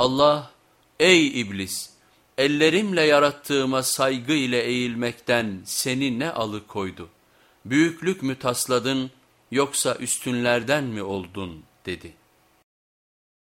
Allah ey iblis ellerimle yarattığıma saygı ile eğilmekten seni ne alıkoydu? Büyüklük mü tasladın yoksa üstünlerden mi oldun dedi.